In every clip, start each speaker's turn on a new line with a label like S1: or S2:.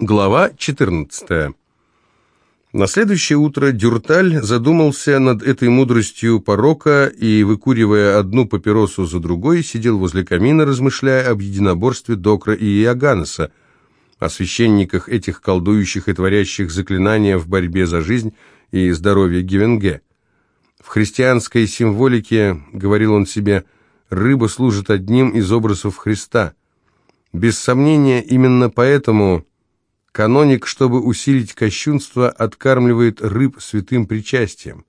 S1: Глава 14. На следующее утро Дюрталь задумался над этой мудростью порока и, выкуривая одну папиросу за другой, сидел возле камина, размышляя об единоборстве Докра и Иоганнеса, о священниках этих колдующих и творящих заклинания в борьбе за жизнь и здоровье Гевенге. В христианской символике, говорил он себе, рыба служит одним из образов Христа. Без сомнения, именно поэтому Каноник, чтобы усилить кощунство, откармливает рыб святым причастием.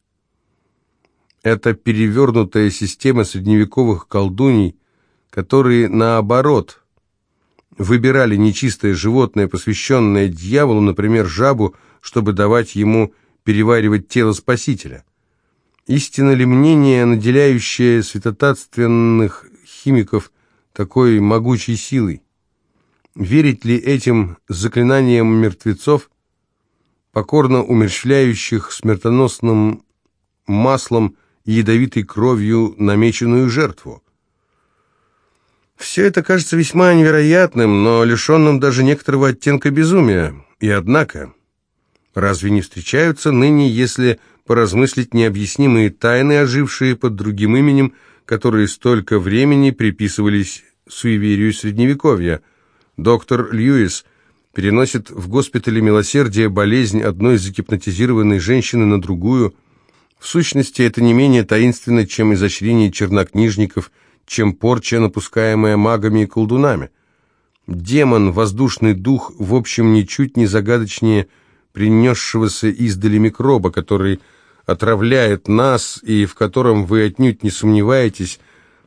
S1: Это перевернутая система средневековых колдуний, которые, наоборот, выбирали нечистое животное, посвященное дьяволу, например, жабу, чтобы давать ему переваривать тело Спасителя. Истинно ли мнение, наделяющее святотатственных химиков такой могучей силой? Верить ли этим заклинаниям мертвецов, покорно умерщвляющих смертоносным маслом и ядовитой кровью намеченную жертву? Все это кажется весьма невероятным, но лишенным даже некоторого оттенка безумия. И однако, разве не встречаются ныне, если поразмыслить необъяснимые тайны, ожившие под другим именем, которые столько времени приписывались суеверию Средневековья – Доктор Льюис переносит в госпитале милосердия болезнь одной загипнотизированной женщины на другую. В сущности, это не менее таинственно, чем изощрение чернокнижников, чем порча, напускаемая магами и колдунами. Демон, воздушный дух, в общем, ничуть не загадочнее принесшегося издали микроба, который отравляет нас и в котором вы отнюдь не сомневаетесь,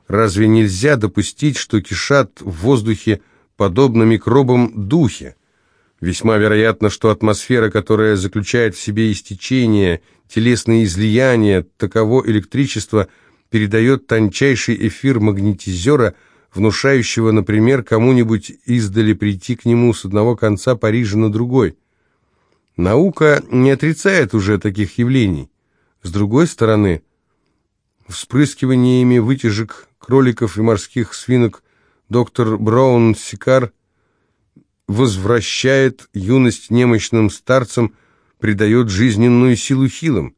S1: разве нельзя допустить, что кишат в воздухе подобно микробам духе. Весьма вероятно, что атмосфера, которая заключает в себе истечение, телесные излияния, таково электричество передает тончайший эфир магнетизера, внушающего, например, кому-нибудь издали прийти к нему с одного конца Парижа на другой. Наука не отрицает уже таких явлений. С другой стороны, вспрыскиваниями вытяжек кроликов и морских свинок доктор Браун Сикар возвращает юность немощным старцам, придает жизненную силу хилым.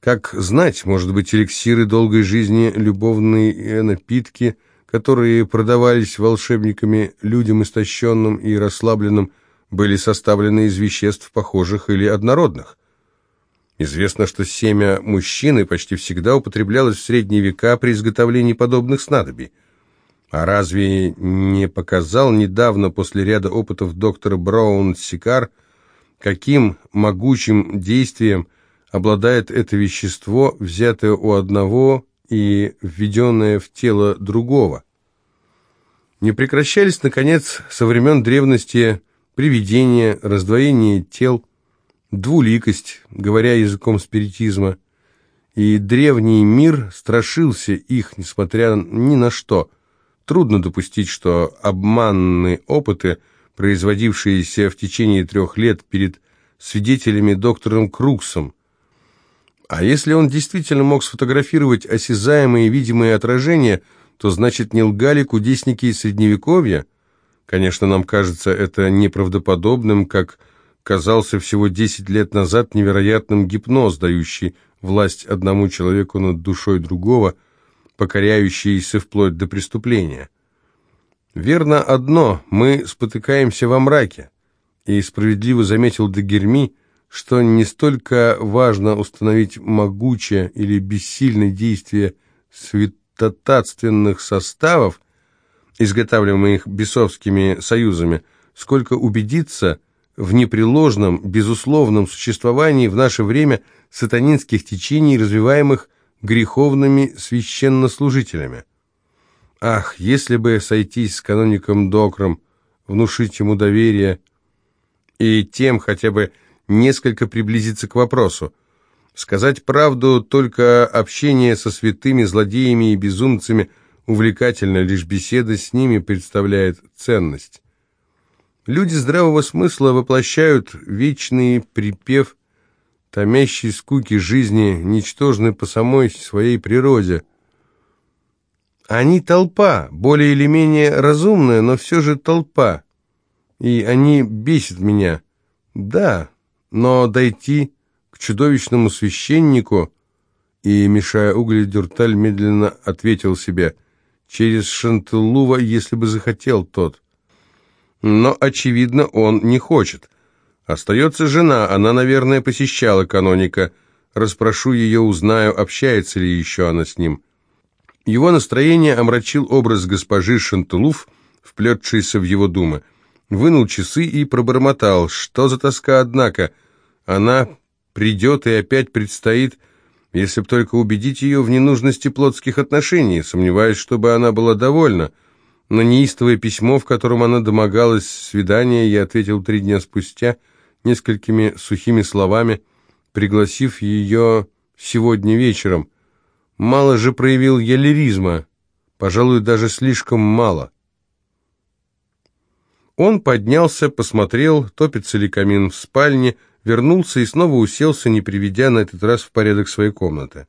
S1: Как знать, может быть, эликсиры долгой жизни, любовные напитки, которые продавались волшебниками людям истощенным и расслабленным, были составлены из веществ похожих или однородных. Известно, что семя мужчины почти всегда употреблялось в средние века при изготовлении подобных снадобий. А разве не показал недавно после ряда опытов доктор Браун Сикар, каким могучим действием обладает это вещество, взятое у одного и введенное в тело другого? Не прекращались, наконец, со времен древности привидения, раздвоение тел, двуликость, говоря языком спиритизма, и древний мир страшился их, несмотря ни на что – Трудно допустить, что обманные опыты, производившиеся в течение трех лет перед свидетелями доктором Круксом, а если он действительно мог сфотографировать осязаемые видимые отражения, то значит не лгали кудесники из Средневековья? Конечно, нам кажется это неправдоподобным, как казался всего 10 лет назад невероятным гипноз, дающий власть одному человеку над душой другого – покоряющиеся вплоть до преступления. Верно одно, мы спотыкаемся во мраке, и справедливо заметил Дагерми, что не столько важно установить могучее или бессильное действие святотатственных составов, изготавливаемых бесовскими союзами, сколько убедиться в непреложном, безусловном существовании в наше время сатанинских течений, развиваемых греховными священнослужителями. Ах, если бы сойтись с каноником Докром, внушить ему доверие и тем хотя бы несколько приблизиться к вопросу. Сказать правду, только общение со святыми, злодеями и безумцами увлекательно, лишь беседа с ними представляет ценность. Люди здравого смысла воплощают вечный припев томящей скуки жизни, ничтожны по самой своей природе. Они толпа, более или менее разумная, но все же толпа. и они бесят меня. Да, но дойти к чудовищному священнику... И, мешая угли, Дюрталь медленно ответил себе, через Шантылува, если бы захотел тот. Но, очевидно, он не хочет. Остается жена, она, наверное, посещала каноника. Распрошу ее, узнаю, общается ли еще она с ним. Его настроение омрачил образ госпожи Шантылув, вплетшийся в его думы вынул часы и пробормотал. Что за тоска, однако? Она придет и опять предстоит, если б только убедить ее в ненужности плотских отношений. Сомневаюсь, чтобы она была довольна. На неистовое письмо, в котором она домогалась свидания, я ответил три дня спустя несколькими сухими словами, пригласив ее сегодня вечером. Мало же проявил я лиризма, пожалуй, даже слишком мало. Он поднялся, посмотрел, топится ли камин в спальне, вернулся и снова уселся, не приведя на этот раз в порядок своей комнаты.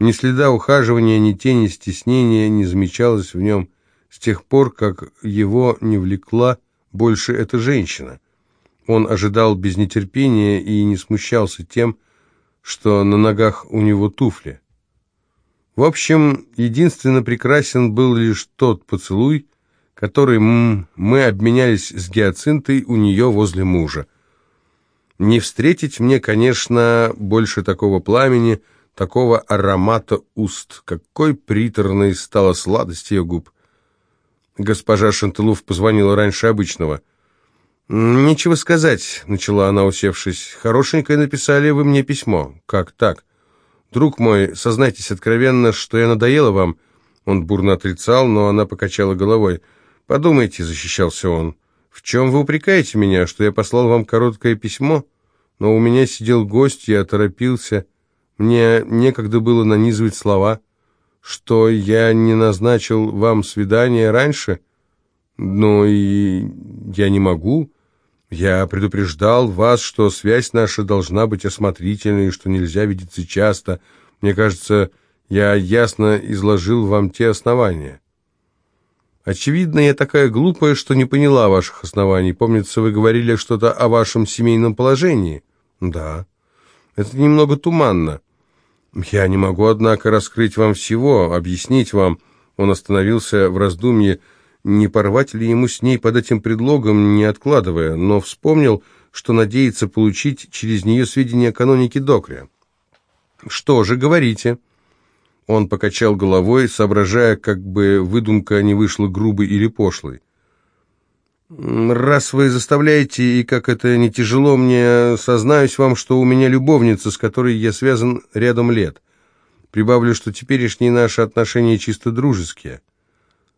S1: Ни следа ухаживания, ни тени стеснения не замечалось в нем с тех пор, как его не влекла больше эта женщина. Он ожидал без нетерпения и не смущался тем, что на ногах у него туфли. В общем, единственно прекрасен был лишь тот поцелуй, который мы обменялись с гиацинтой у нее возле мужа. Не встретить мне, конечно, больше такого пламени, такого аромата уст. Какой приторной стала сладость ее губ. Госпожа Шантылув позвонила раньше обычного. «Нечего сказать», — начала она, усевшись. «Хорошенькое написали вы мне письмо». «Как так?» «Друг мой, сознайтесь откровенно, что я надоела вам». Он бурно отрицал, но она покачала головой. «Подумайте», — защищался он, — «в чем вы упрекаете меня, что я послал вам короткое письмо? Но у меня сидел гость, я торопился, мне некогда было нанизывать слова, что я не назначил вам свидание раньше, но и я не могу». Я предупреждал вас, что связь наша должна быть осмотрительной, что нельзя видеться часто. Мне кажется, я ясно изложил вам те основания. Очевидно, я такая глупая, что не поняла ваших оснований. Помнится, вы говорили что-то о вашем семейном положении. Да. Это немного туманно. Я не могу, однако, раскрыть вам всего, объяснить вам. Он остановился в раздумье, не порвать ли ему с ней под этим предлогом, не откладывая, но вспомнил, что надеется получить через нее сведения о канонике Докря. «Что же, говорите». Он покачал головой, соображая, как бы выдумка не вышла грубой или пошлой. «Раз вы заставляете, и как это не тяжело мне, сознаюсь вам, что у меня любовница, с которой я связан рядом лет. Прибавлю, что теперешние наши отношения чисто дружеские».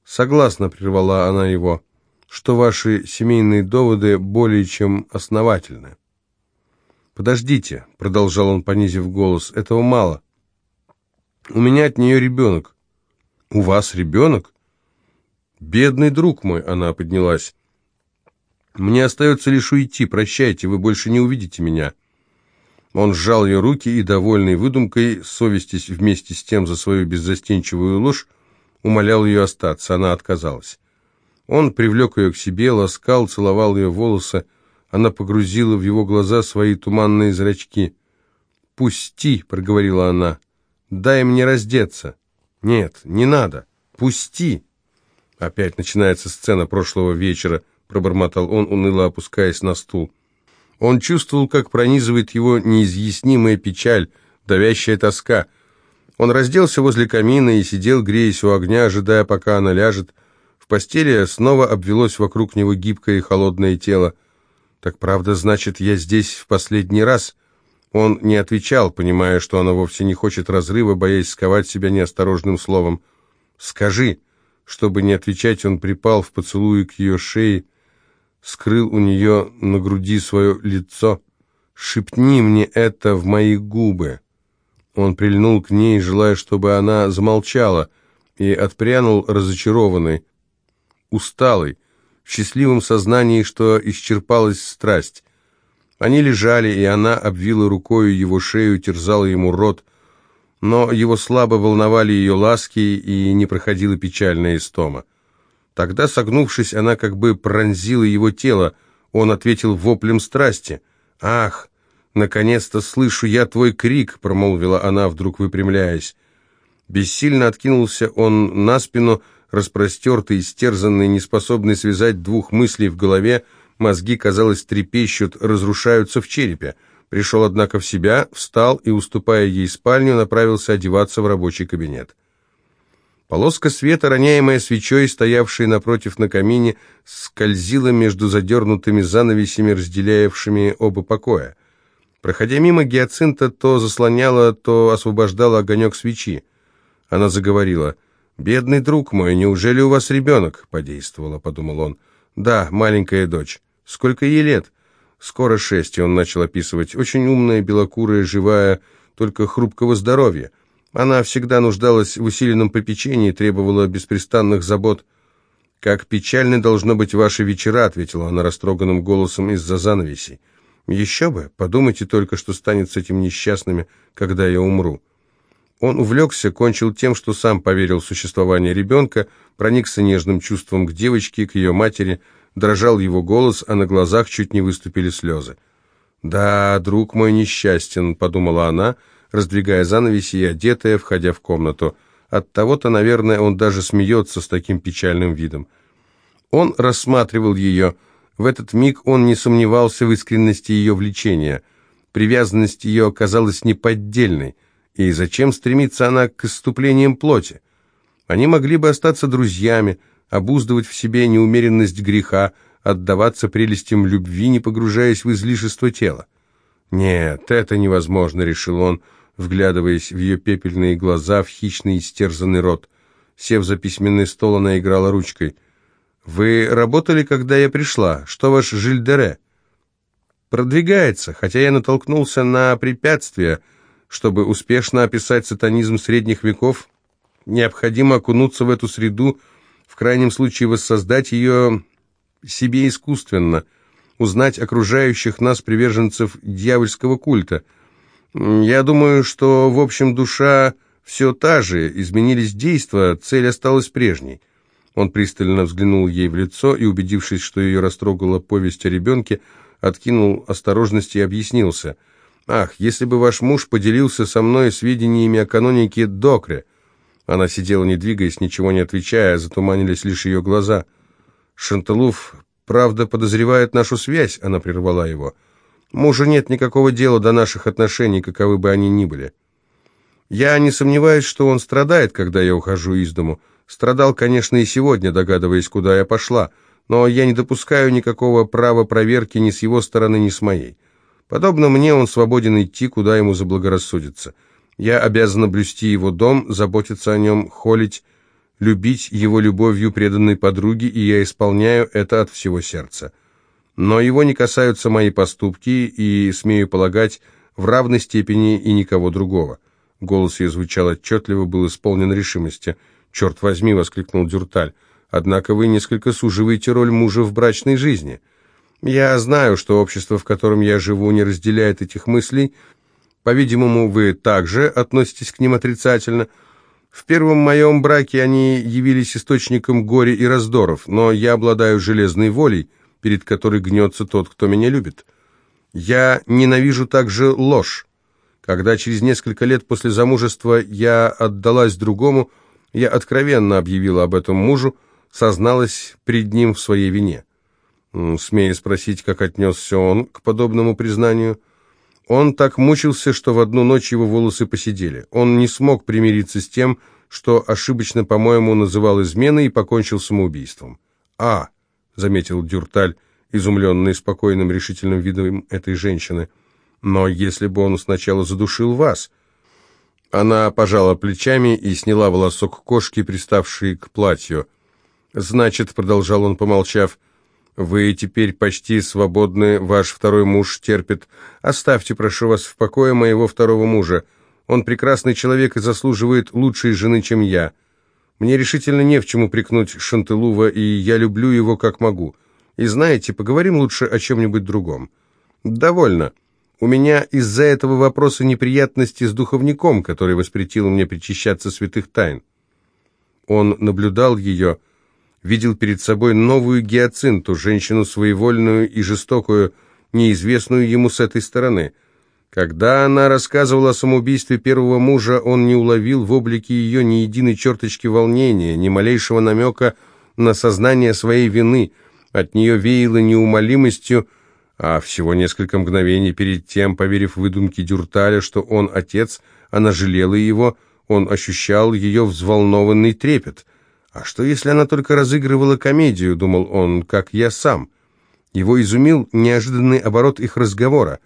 S1: «Согласна», — прервала она его, — «что ваши семейные доводы более чем основательны». «Подождите», — продолжал он, понизив голос, — «этого мало». У меня от нее ребенок. У вас ребенок? Бедный друг мой, она поднялась. Мне остается лишь уйти, прощайте, вы больше не увидите меня. Он сжал ее руки и, довольный выдумкой, совестись вместе с тем за свою беззастенчивую ложь, умолял ее остаться. Она отказалась. Он привлек ее к себе, ласкал, целовал ее волосы. Она погрузила в его глаза свои туманные зрачки. «Пусти», — проговорила она, Дай мне раздеться. Нет, не надо. Пусти. Опять начинается сцена прошлого вечера, пробормотал он, уныло опускаясь на стул. Он чувствовал, как пронизывает его неизъяснимая печаль, давящая тоска. Он разделся возле камина и сидел, греясь у огня, ожидая, пока она ляжет. В постели снова обвелось вокруг него гибкое и холодное тело. «Так правда, значит, я здесь в последний раз?» Он не отвечал, понимая, что она вовсе не хочет разрыва, боясь сковать себя неосторожным словом. «Скажи!» Чтобы не отвечать, он припал в поцелуе к ее шее, скрыл у нее на груди свое лицо. «Шепни мне это в мои губы!» Он прильнул к ней, желая, чтобы она замолчала, и отпрянул разочарованный, усталый, в счастливом сознании, что исчерпалась страсть. Они лежали, и она обвила рукою его шею, терзала ему рот, но его слабо волновали ее ласки, и не проходила печальная истома. Тогда, согнувшись, она как бы пронзила его тело. Он ответил воплем страсти. «Ах, наконец-то слышу я твой крик!» — промолвила она, вдруг выпрямляясь. Бессильно откинулся он на спину, распростертый, истерзанный, неспособный связать двух мыслей в голове, мозги, казалось, трепещут, разрушаются в черепе. Пришел, однако, в себя, встал и, уступая ей спальню, направился одеваться в рабочий кабинет. Полоска света, роняемая свечой, стоявшей напротив на камине, скользила между задернутыми занавесями, разделявшими оба покоя. Проходя мимо гиацинта, то заслоняла, то освобождала огонек свечи. Она заговорила. «Бедный друг мой, неужели у вас ребенок?» — подействовала, подумал он. «Да, маленькая дочь. Сколько ей лет?» «Скоро шесть», — он начал описывать. «Очень умная, белокурая, живая, только хрупкого здоровья. Она всегда нуждалась в усиленном попечении, требовала беспрестанных забот. «Как печальны должно быть ваши вечера», — ответила она растроганным голосом из-за занавесей. «Еще бы, подумайте только, что станет с этими несчастными, когда я умру». Он увлекся, кончил тем, что сам поверил в существование ребенка, проникся нежным чувством к девочке, к ее матери, дрожал его голос, а на глазах чуть не выступили слезы. «Да, друг мой несчастен», — подумала она, — раздвигая занавеси и одетая, входя в комнату. От того-то, наверное, он даже смеется с таким печальным видом. Он рассматривал ее. В этот миг он не сомневался в искренности ее влечения. Привязанность ее оказалась неподдельной. И зачем стремится она к иступлениям плоти? Они могли бы остаться друзьями, обуздывать в себе неумеренность греха, отдаваться прелестям любви, не погружаясь в излишество тела. «Нет, это невозможно», — решил он, — вглядываясь в ее пепельные глаза, в хищный истерзанный рот. Сев за письменный стол, она играла ручкой. «Вы работали, когда я пришла? Что ваш Жильдере?» «Продвигается, хотя я натолкнулся на препятствия. Чтобы успешно описать сатанизм средних веков, необходимо окунуться в эту среду, в крайнем случае воссоздать ее себе искусственно, узнать окружающих нас приверженцев дьявольского культа — я думаю, что, в общем, душа все та же, изменились действия, цель осталась прежней. Он пристально взглянул ей в лицо и, убедившись, что ее растрогала повесть о ребенке, откинул осторожность и объяснился. «Ах, если бы ваш муж поделился со мной сведениями о канонике Докре!» Она сидела, не двигаясь, ничего не отвечая, затуманились лишь ее глаза. «Шанталуф, правда, подозревает нашу связь?» Она прервала его. Мужу нет никакого дела до наших отношений, каковы бы они ни были. Я не сомневаюсь, что он страдает, когда я ухожу из дому. Страдал, конечно, и сегодня, догадываясь, куда я пошла, но я не допускаю никакого права проверки ни с его стороны, ни с моей. Подобно мне, он свободен идти, куда ему заблагорассудится. Я обязана блюсти его дом, заботиться о нем, холить, любить его любовью преданной подруги, и я исполняю это от всего сердца но его не касаются мои поступки, и, смею полагать, в равной степени и никого другого. Голос ее звучал отчетливо, был исполнен решимости. «Черт возьми!» — воскликнул Дюрталь. «Однако вы несколько суживаете роль мужа в брачной жизни. Я знаю, что общество, в котором я живу, не разделяет этих мыслей. По-видимому, вы также относитесь к ним отрицательно. В первом моем браке они явились источником горя и раздоров, но я обладаю железной волей» перед которой гнется тот, кто меня любит. Я ненавижу также ложь. Когда через несколько лет после замужества я отдалась другому, я откровенно объявила об этом мужу, созналась пред ним в своей вине. Смею спросить, как отнесся он к подобному признанию. Он так мучился, что в одну ночь его волосы посидели. Он не смог примириться с тем, что ошибочно, по-моему, называл изменой и покончил самоубийством. А заметил Дюрталь, изумленный спокойным решительным видом этой женщины. «Но если бы он сначала задушил вас...» Она пожала плечами и сняла волосок кошки, приставший к платью. «Значит», — продолжал он, помолчав, — «вы теперь почти свободны, ваш второй муж терпит. Оставьте, прошу вас, в покое моего второго мужа. Он прекрасный человек и заслуживает лучшей жены, чем я». Мне решительно не в чем упрекнуть Шантылува, и я люблю его как могу. И знаете, поговорим лучше о чем-нибудь другом. Довольно. У меня из-за этого вопроса неприятности с духовником, который воспретил мне причащаться святых тайн. Он наблюдал ее, видел перед собой новую гиацинту, женщину своевольную и жестокую, неизвестную ему с этой стороны. Когда она рассказывала о самоубийстве первого мужа, он не уловил в облике ее ни единой черточки волнения, ни малейшего намека на сознание своей вины. От нее веяло неумолимостью, а всего несколько мгновений перед тем, поверив выдумке Дюрталя, что он отец, она жалела его, он ощущал ее взволнованный трепет. «А что, если она только разыгрывала комедию?» — думал он, — «как я сам». Его изумил неожиданный оборот их разговора.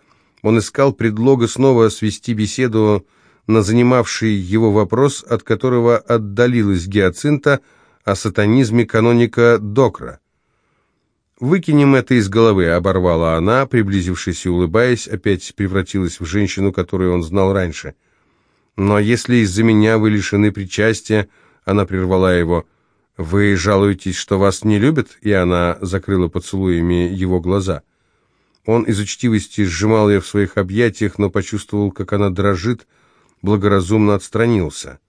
S1: Он искал предлога снова свести беседу на занимавший его вопрос, от которого отдалилась Гиацинта о сатанизме каноника Докра. «Выкинем это из головы», — оборвала она, приблизившись и улыбаясь, опять превратилась в женщину, которую он знал раньше. «Но если из-за меня вы лишены причастия...» — она прервала его. «Вы жалуетесь, что вас не любят?» И она закрыла поцелуями его глаза. Он из учтивости сжимал ее в своих объятиях, но почувствовал, как она дрожит, благоразумно отстранился.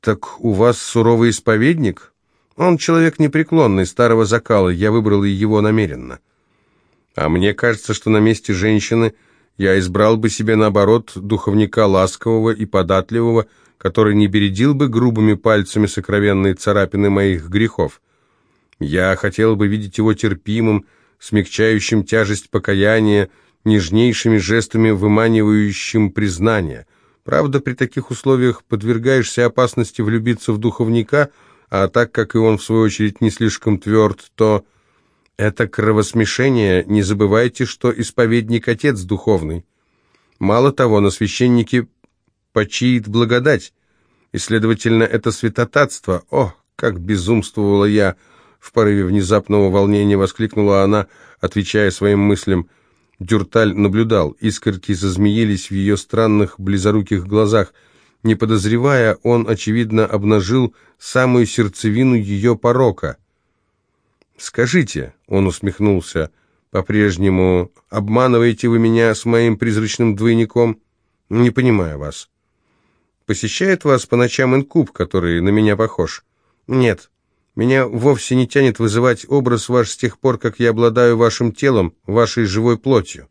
S1: «Так у вас суровый исповедник?» Он человек непреклонный, старого закала, я выбрал его намеренно. А мне кажется, что на месте женщины я избрал бы себе, наоборот, духовника ласкового и податливого, который не бередил бы грубыми пальцами сокровенные царапины моих грехов. Я хотел бы видеть его терпимым, смягчающим тяжесть покаяния, нежнейшими жестами выманивающим признания. Правда, при таких условиях подвергаешься опасности влюбиться в духовника – а так как и он, в свою очередь, не слишком тверд, то это кровосмешение, не забывайте, что исповедник – отец духовный. Мало того, на священнике почиет благодать, и, следовательно, это святотатство. О, как безумствовала я! В порыве внезапного волнения воскликнула она, отвечая своим мыслям. Дюрталь наблюдал, искорки зазмеились в ее странных близоруких глазах – не подозревая, он, очевидно, обнажил самую сердцевину ее порока. «Скажите», — он усмехнулся, — «по-прежнему обманываете вы меня с моим призрачным двойником? Не понимаю вас. Посещает вас по ночам инкуб, который на меня похож? Нет, меня вовсе не тянет вызывать образ ваш с тех пор, как я обладаю вашим телом, вашей живой плотью.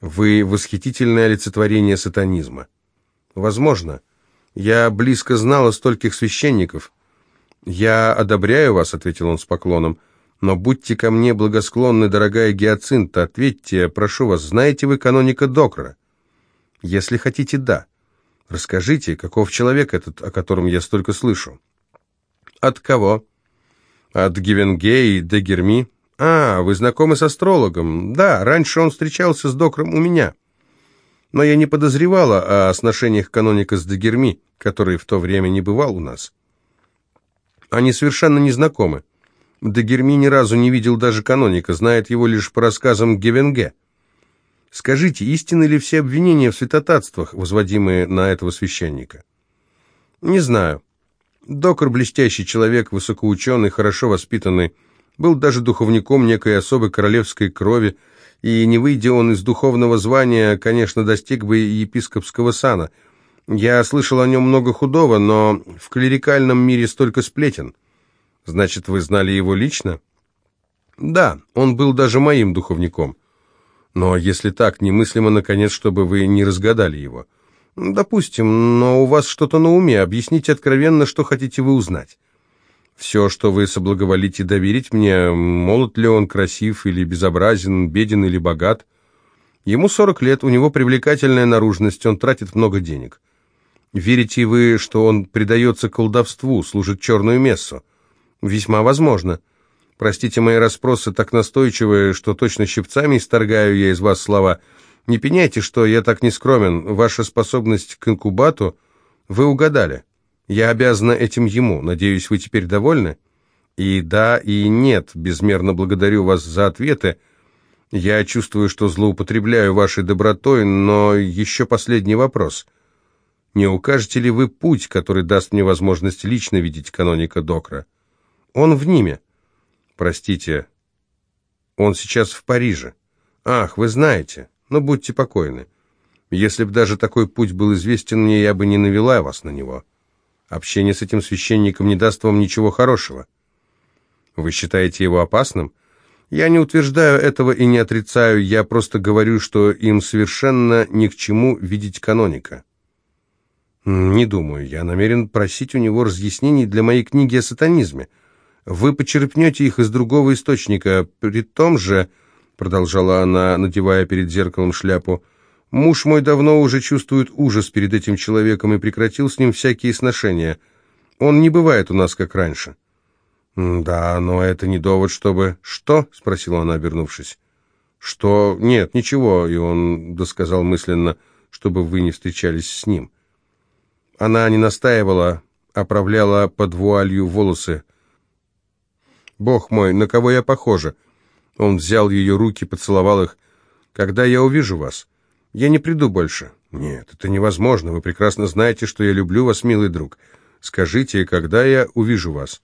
S1: Вы восхитительное олицетворение сатанизма. Возможно. Я близко знала стольких священников. Я одобряю вас, ответил он с поклоном. Но будьте ко мне благосклонны, дорогая Гиацинта, ответьте, прошу вас, знаете вы каноника Докра? Если хотите, да. Расскажите, каков человек этот, о котором я столько слышу? От кого? От Гивенгеи до Герми. А, вы знакомы с астрологом? Да, раньше он встречался с Докром у меня но я не подозревала о сношениях каноника с Дагерми, который в то время не бывал у нас. Они совершенно не знакомы. Дагерми ни разу не видел даже каноника, знает его лишь по рассказам Гевенге. Скажите, истинны ли все обвинения в святотатствах, возводимые на этого священника? Не знаю. Докор блестящий человек, высокоученый, хорошо воспитанный, был даже духовником некой особой королевской крови, и не выйдя он из духовного звания, конечно, достиг бы епископского сана. Я слышал о нем много худого, но в клерикальном мире столько сплетен. Значит, вы знали его лично? Да, он был даже моим духовником. Но если так, немыслимо, наконец, чтобы вы не разгадали его. Допустим, но у вас что-то на уме. Объясните откровенно, что хотите вы узнать. Все, что вы соблаговолите доверить мне, молод ли он, красив или безобразен, беден или богат. Ему сорок лет, у него привлекательная наружность, он тратит много денег. Верите вы, что он предается колдовству, служит черную мессу? Весьма возможно. Простите мои расспросы так настойчивые, что точно щипцами исторгаю я из вас слова. Не пеняйте, что я так не скромен. Ваша способность к инкубату вы угадали. Я обязана этим ему. Надеюсь, вы теперь довольны? И да, и нет. Безмерно благодарю вас за ответы. Я чувствую, что злоупотребляю вашей добротой, но еще последний вопрос. Не укажете ли вы путь, который даст мне возможность лично видеть каноника Докра? Он в Ниме. Простите, он сейчас в Париже. Ах, вы знаете. Но будьте покойны. Если бы даже такой путь был известен мне, я бы не навела вас на него». Общение с этим священником не даст вам ничего хорошего. Вы считаете его опасным? Я не утверждаю этого и не отрицаю, я просто говорю, что им совершенно ни к чему видеть каноника. Не думаю, я намерен просить у него разъяснений для моей книги о сатанизме. Вы почерпнете их из другого источника, при том же, продолжала она, надевая перед зеркалом шляпу, муж мой давно уже чувствует ужас перед этим человеком и прекратил с ним всякие сношения. Он не бывает у нас, как раньше. «Да, но это не довод, чтобы...» «Что?» — спросила она, обернувшись. «Что? Нет, ничего», — и он досказал мысленно, чтобы вы не встречались с ним. Она не настаивала, оправляла под вуалью волосы. «Бог мой, на кого я похожа?» Он взял ее руки, поцеловал их. «Когда я увижу вас? Я не приду больше». «Нет, это невозможно. Вы прекрасно знаете, что я люблю вас, милый друг. Скажите, когда я увижу вас?»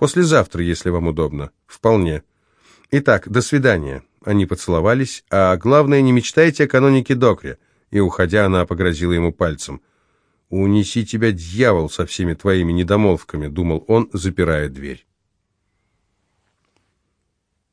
S1: Послезавтра, если вам удобно. Вполне. Итак, до свидания. Они поцеловались, а главное, не мечтайте о канонике Докре. И, уходя, она погрозила ему пальцем. «Унеси тебя, дьявол, со всеми твоими недомолвками», — думал он, запирая дверь.